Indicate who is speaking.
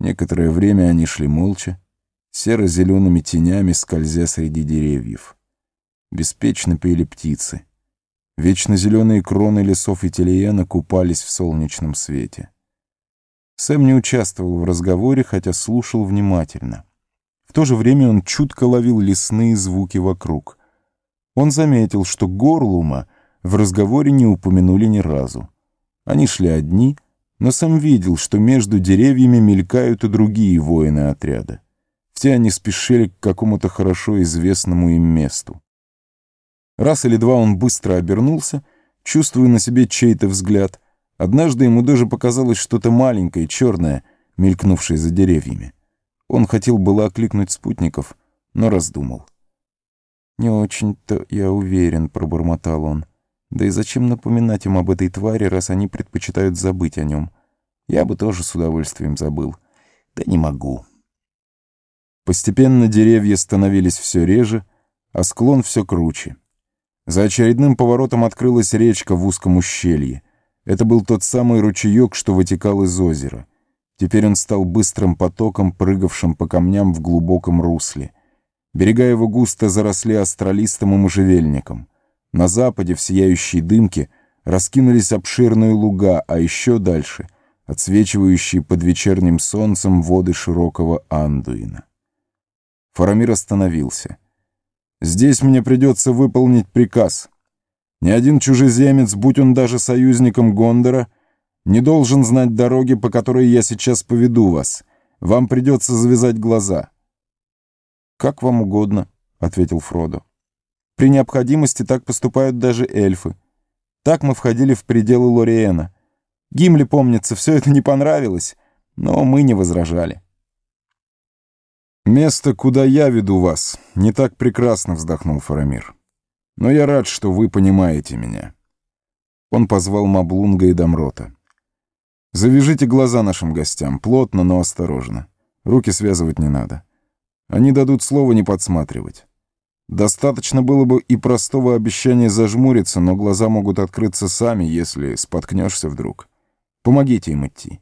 Speaker 1: Некоторое время они шли молча, серо-зелеными тенями скользя среди деревьев. Беспечно пели птицы. Вечно зеленые кроны лесов и телеена купались в солнечном свете. Сэм не участвовал в разговоре, хотя слушал внимательно. В то же время он чутко ловил лесные звуки вокруг. Он заметил, что Горлума в разговоре не упомянули ни разу. Они шли одни, но сам видел, что между деревьями мелькают и другие воины отряда. Все они спешили к какому-то хорошо известному им месту. Раз или два он быстро обернулся, чувствуя на себе чей-то взгляд. Однажды ему даже показалось что-то маленькое, черное, мелькнувшее за деревьями. Он хотел было окликнуть спутников, но раздумал. «Не очень-то я уверен», — пробормотал он. «Да и зачем напоминать им об этой твари, раз они предпочитают забыть о нем? Я бы тоже с удовольствием забыл. Да не могу». Постепенно деревья становились все реже, а склон все круче. За очередным поворотом открылась речка в узком ущелье. Это был тот самый ручеек, что вытекал из озера. Теперь он стал быстрым потоком, прыгавшим по камням в глубоком русле. Берега его густо заросли астролистом и можжевельником. На западе, в сияющей дымке, раскинулись обширные луга, а еще дальше — отсвечивающие под вечерним солнцем воды широкого Андуина. Фарамир остановился — Здесь мне придется выполнить приказ. Ни один чужеземец, будь он даже союзником Гондора, не должен знать дороги, по которой я сейчас поведу вас. Вам придется завязать глаза». «Как вам угодно», — ответил Фродо. «При необходимости так поступают даже эльфы. Так мы входили в пределы Лориэна. Гимли, помнится, все это не понравилось, но мы не возражали». «Место, куда я веду вас, не так прекрасно», — вздохнул Фарамир. «Но я рад, что вы понимаете меня». Он позвал Маблунга и Дамрота. «Завяжите глаза нашим гостям, плотно, но осторожно. Руки связывать не надо. Они дадут слово не подсматривать. Достаточно было бы и простого обещания зажмуриться, но глаза могут открыться сами, если споткнешься вдруг. Помогите им идти».